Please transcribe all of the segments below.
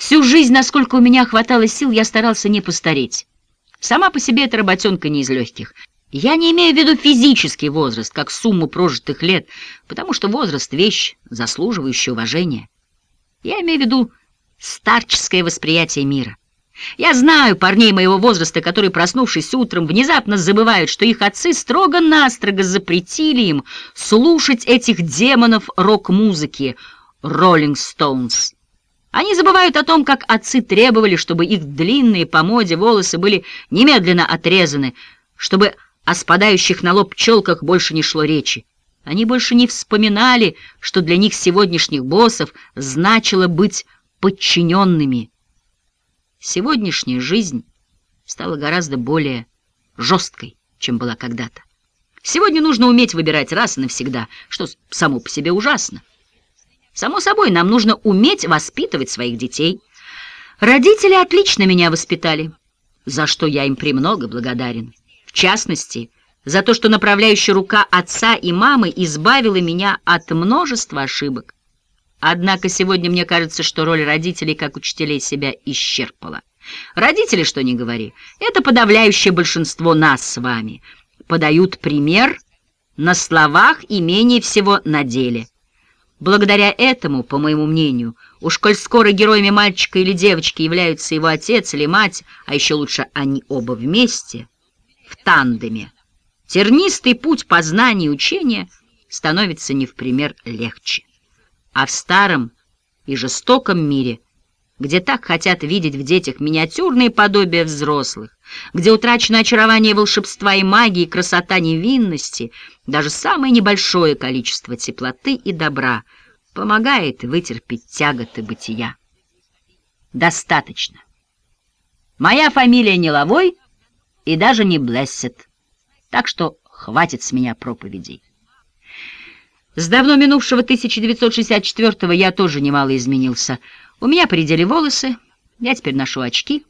Всю жизнь, насколько у меня хватало сил, я старался не постареть. Сама по себе эта работенка не из легких. Я не имею в виду физический возраст, как сумму прожитых лет, потому что возраст — вещь, заслуживающая уважения. Я имею в виду старческое восприятие мира. Я знаю парней моего возраста, которые, проснувшись утром, внезапно забывают, что их отцы строго-настрого запретили им слушать этих демонов рок-музыки «Роллинг Стоунс». Они забывают о том, как отцы требовали, чтобы их длинные по моде волосы были немедленно отрезаны, чтобы о спадающих на лоб челках больше не шло речи. Они больше не вспоминали, что для них сегодняшних боссов значило быть подчиненными. Сегодняшняя жизнь стала гораздо более жесткой, чем была когда-то. Сегодня нужно уметь выбирать раз и навсегда, что само по себе ужасно. Само собой, нам нужно уметь воспитывать своих детей. Родители отлично меня воспитали, за что я им премного благодарен. В частности, за то, что направляющая рука отца и мамы избавила меня от множества ошибок. Однако сегодня мне кажется, что роль родителей как учителей себя исчерпала. Родители, что ни говори, это подавляющее большинство нас с вами, подают пример на словах и менее всего на деле. Благодаря этому, по моему мнению, уж коль скоро героями мальчика или девочки являются его отец или мать, а еще лучше они оба вместе, в тандеме, тернистый путь познания и учения становится не в пример легче. А в старом и жестоком мире, где так хотят видеть в детях миниатюрные подобия взрослых, где утрачено очарование волшебства и магии, красота невинности, даже самое небольшое количество теплоты и добра помогает вытерпеть тяготы бытия. Достаточно. Моя фамилия не Лавой и даже не Блессет, так что хватит с меня проповедей. С давно минувшего 1964-го я тоже немало изменился. У меня поредели волосы, я теперь ношу очки.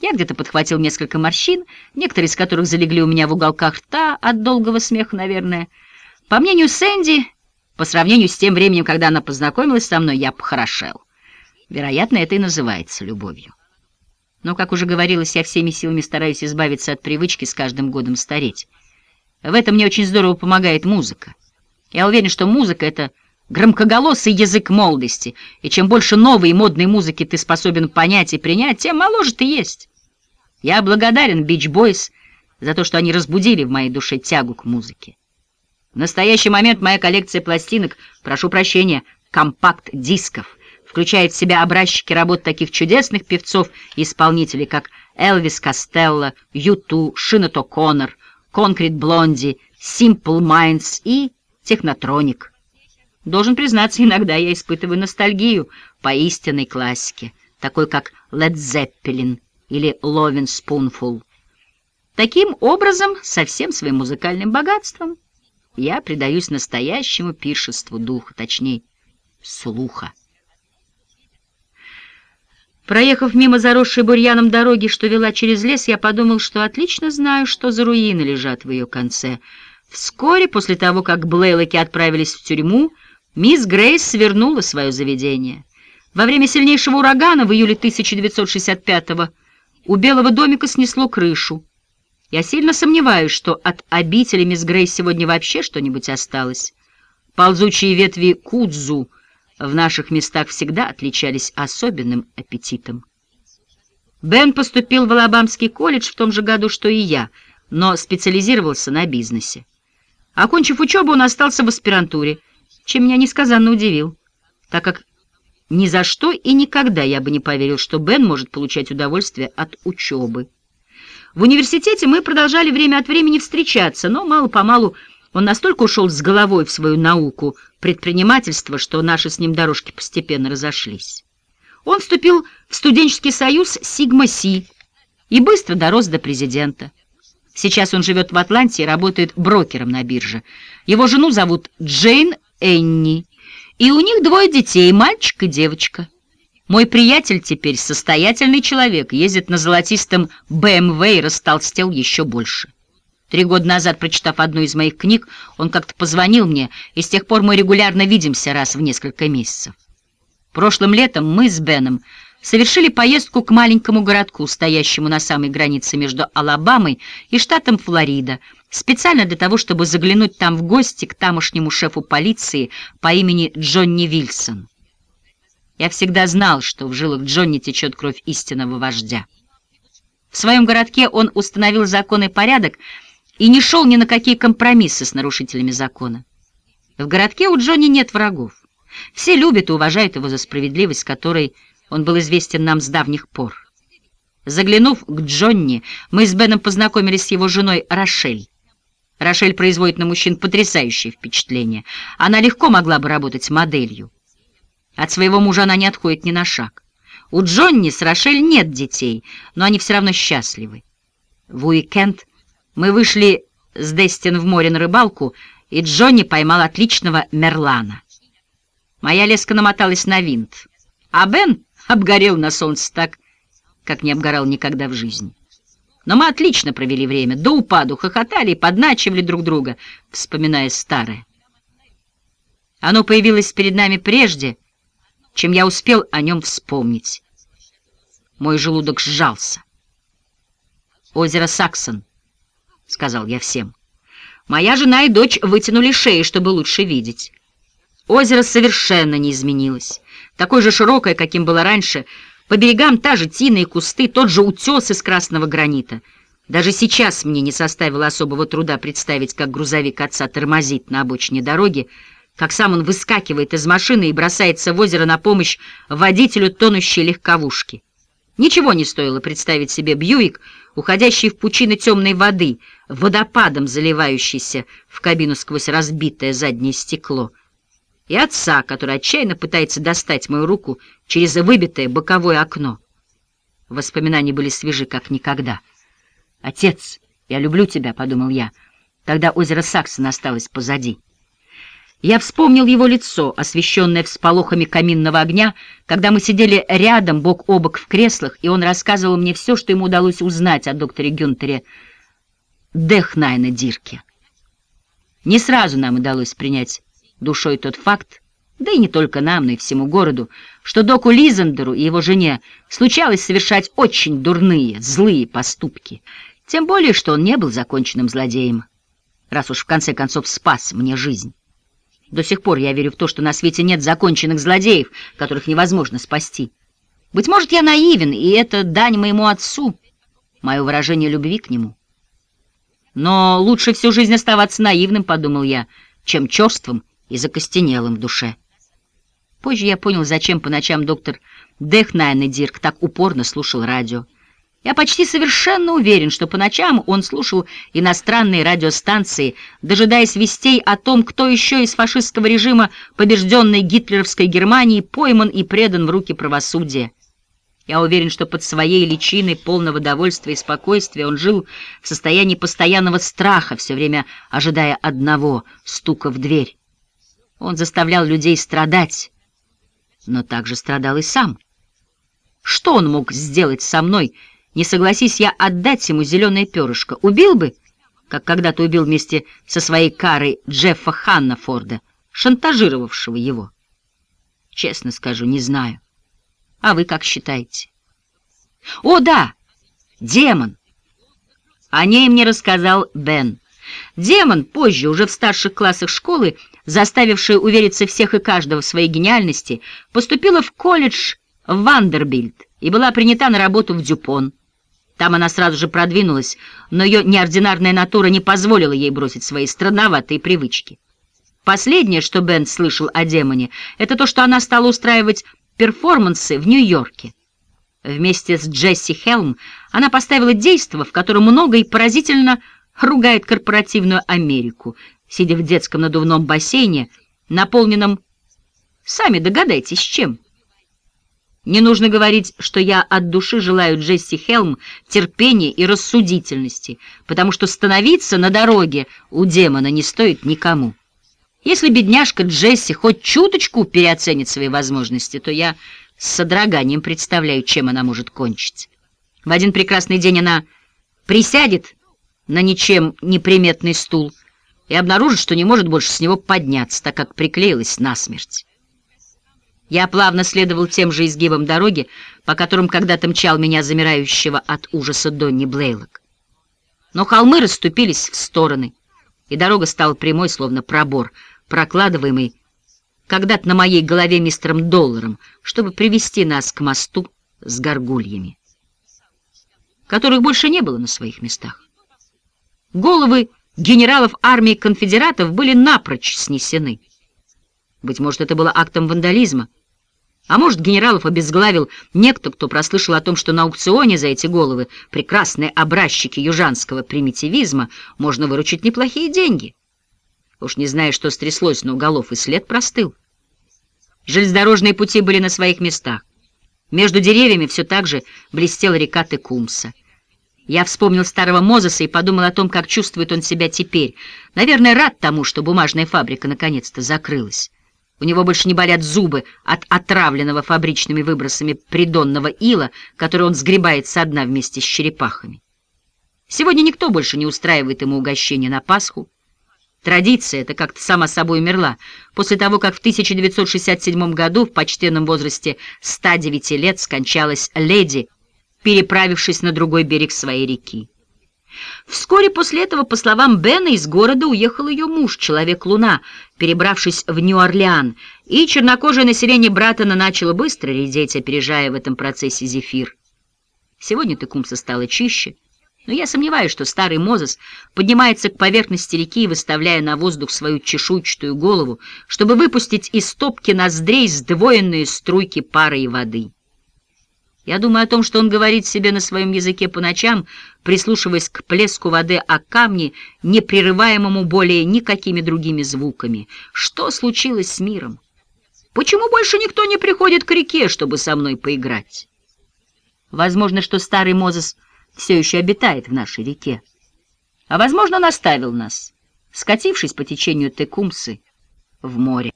Я где-то подхватил несколько морщин, некоторые из которых залегли у меня в уголках рта от долгого смеха, наверное. По мнению Сэнди, по сравнению с тем временем, когда она познакомилась со мной, я похорошел. Вероятно, это и называется любовью. Но, как уже говорилось, я всеми силами стараюсь избавиться от привычки с каждым годом стареть. В этом мне очень здорово помогает музыка. Я уверен, что музыка — это громкоголосый язык молодости, и чем больше новой и модной музыки ты способен понять и принять, тем моложе ты есть. Я благодарен Beach Boys за то, что они разбудили в моей душе тягу к музыке. В настоящий момент моя коллекция пластинок, прошу прощения, компакт-дисков, включает в себя образчики работ таких чудесных певцов и исполнителей, как Элвис Костелло, Юту, Шинато Коннор, Конкрет Блонди, Simple Minds и технотроник. Должен признаться, иногда я испытываю ностальгию по истинной классике, такой как Led Zeppelin или Lovin' Spoonful. Таким образом, со всем своим музыкальным богатством, я предаюсь настоящему пиршеству духа, точнее, слуха. Проехав мимо заросшей бурьяном дороги, что вела через лес, я подумал, что отлично знаю, что за руины лежат в ее конце — Вскоре после того, как Блейлоки отправились в тюрьму, мисс Грейс свернула свое заведение. Во время сильнейшего урагана в июле 1965-го у Белого домика снесло крышу. Я сильно сомневаюсь, что от обители мисс Грейс сегодня вообще что-нибудь осталось. Ползучие ветви кудзу в наших местах всегда отличались особенным аппетитом. Бен поступил в Алабамский колледж в том же году, что и я, но специализировался на бизнесе. Окончив учебу, он остался в аспирантуре, чем меня несказанно удивил, так как ни за что и никогда я бы не поверил, что Бен может получать удовольствие от учебы. В университете мы продолжали время от времени встречаться, но мало-помалу он настолько ушел с головой в свою науку предпринимательства, что наши с ним дорожки постепенно разошлись. Он вступил в студенческий союз «Сигма-Си» и быстро дорос до президента. Сейчас он живет в Атланте и работает брокером на бирже. Его жену зовут Джейн Энни, и у них двое детей, мальчик и девочка. Мой приятель теперь состоятельный человек, ездит на золотистом БМВ и растолстел еще больше. Три года назад, прочитав одну из моих книг, он как-то позвонил мне, и с тех пор мы регулярно видимся раз в несколько месяцев. Прошлым летом мы с Беном совершили поездку к маленькому городку, стоящему на самой границе между Алабамой и штатом Флорида, специально для того, чтобы заглянуть там в гости к тамошнему шефу полиции по имени Джонни Вильсон. Я всегда знал, что в жилах Джонни течет кровь истинного вождя. В своем городке он установил закон и порядок и не шел ни на какие компромиссы с нарушителями закона. В городке у Джонни нет врагов. Все любят и уважают его за справедливость, которой он был известен нам с давних пор. Заглянув к Джонни, мы с Беном познакомились с его женой Рошель. Рошель производит на мужчин потрясающее впечатление. Она легко могла бы работать моделью. От своего мужа она не отходит ни на шаг. У Джонни с Рошель нет детей, но они все равно счастливы. В уикенд мы вышли с Дестин в море на рыбалку, и Джонни поймал отличного мерлана. Моя леска намоталась на винт, а Бен обгорел на солнце так, как не обгорал никогда в жизни. Но мы отлично провели время, до упаду хохотали и подначивали друг друга, вспоминая старое. Оно появилось перед нами прежде, чем я успел о нем вспомнить. Мой желудок сжался. «Озеро Саксон», — сказал я всем. Моя жена и дочь вытянули шеи, чтобы лучше видеть. Озеро совершенно не изменилось. Такое же широкое, каким было раньше. По берегам та же тина и кусты, тот же утес из красного гранита. Даже сейчас мне не составило особого труда представить, как грузовик отца тормозит на обочине дороги, как сам он выскакивает из машины и бросается в озеро на помощь водителю тонущей легковушки. Ничего не стоило представить себе Бьюик, уходящий в пучины темной воды, водопадом заливающийся в кабину сквозь разбитое заднее стекло, и отца, который отчаянно пытается достать мою руку через выбитое боковое окно. Воспоминания были свежи, как никогда. «Отец, я люблю тебя», — подумал я, когда озеро Саксон осталось позади. Я вспомнил его лицо, освещенное всполохами каминного огня, когда мы сидели рядом, бок о бок в креслах, и он рассказывал мне все, что ему удалось узнать о докторе Гюнтере Дехнайна Дирке. Не сразу нам удалось принять душой тот факт, да и не только нам, но и всему городу, что доку Лизандеру и его жене случалось совершать очень дурные, злые поступки, тем более, что он не был законченным злодеем, раз уж в конце концов спас мне жизнь. До сих пор я верю в то, что на свете нет законченных злодеев, которых невозможно спасти. Быть может, я наивен, и это дань моему отцу, мое выражение любви к нему. Но лучше всю жизнь оставаться наивным, подумал я, чем черствым и закостенелым в душе. Позже я понял, зачем по ночам доктор Дехнайн и Дирк так упорно слушал радио. Я почти совершенно уверен, что по ночам он слушал иностранные радиостанции, дожидаясь вестей о том, кто еще из фашистского режима побежденной гитлеровской Германии пойман и предан в руки правосудия. Я уверен, что под своей личиной полного довольствия и спокойствия он жил в состоянии постоянного страха, все время ожидая одного — стука в дверь. Он заставлял людей страдать, но также страдал и сам. Что он мог сделать со мной — не согласись я отдать ему зеленое перышко, убил бы, как когда-то убил вместе со своей карой Джеффа Ханнафорда, шантажировавшего его? Честно скажу, не знаю. А вы как считаете? О, да, демон. О ней мне рассказал Бен. Демон, позже, уже в старших классах школы, заставившая увериться всех и каждого в своей гениальности, поступила в колледж в Вандербильд и была принята на работу в Дюпон. Там она сразу же продвинулась, но ее неординарная натура не позволила ей бросить свои странноватые привычки. Последнее, что Бен слышал о демоне, это то, что она стала устраивать перформансы в Нью-Йорке. Вместе с Джесси Хелм она поставила действо, в котором много и поразительно ругает корпоративную Америку, сидя в детском надувном бассейне, наполненном, сами догадайтесь, чем – не нужно говорить, что я от души желаю Джесси Хелм терпения и рассудительности, потому что становиться на дороге у демона не стоит никому. Если бедняжка Джесси хоть чуточку переоценит свои возможности, то я с содроганием представляю, чем она может кончить. В один прекрасный день она присядет на ничем неприметный стул и обнаружит, что не может больше с него подняться, так как приклеилась насмерть. Я плавно следовал тем же изгибам дороги, по которым когда-то мчал меня замирающего от ужаса Донни Блейлок. Но холмы расступились в стороны, и дорога стала прямой, словно пробор, прокладываемый когда-то на моей голове мистером Долларом, чтобы привести нас к мосту с горгульями, которых больше не было на своих местах. Головы генералов армии конфедератов были напрочь снесены. Быть может, это было актом вандализма, а может, генералов обезглавил некто, кто прослышал о том, что на аукционе за эти головы, прекрасные образчики южанского примитивизма, можно выручить неплохие деньги. Уж не знаю, что стряслось, но голов и след простыл. Железнодорожные пути были на своих местах. Между деревьями все так же блестела река Текумса. Я вспомнил старого Мозеса и подумал о том, как чувствует он себя теперь. Наверное, рад тому, что бумажная фабрика наконец-то закрылась. У него больше не болят зубы от отравленного фабричными выбросами придонного ила, который он сгребает со дна вместе с черепахами. Сегодня никто больше не устраивает ему угощения на Пасху. Традиция эта как-то сама собой умерла после того, как в 1967 году в почтенном возрасте 109 лет скончалась леди, переправившись на другой берег своей реки. Вскоре после этого, по словам Бена, из города уехал ее муж, Человек-Луна, перебравшись в Нью-Орлеан, и чернокожее население Братона начало быстро редеть, опережая в этом процессе Зефир. Сегодня Текумса стало чище, но я сомневаюсь, что старый Мозес поднимается к поверхности реки, выставляя на воздух свою чешуйчатую голову, чтобы выпустить из топки ноздрей сдвоенные струйки пары и воды. Я думаю о том, что он говорит себе на своем языке по ночам, прислушиваясь к плеску воды о камни, не прерываемому более никакими другими звуками. Что случилось с миром? Почему больше никто не приходит к реке, чтобы со мной поиграть? Возможно, что старый Мозес все еще обитает в нашей реке. А возможно, он оставил нас, скатившись по течению Текумсы в море.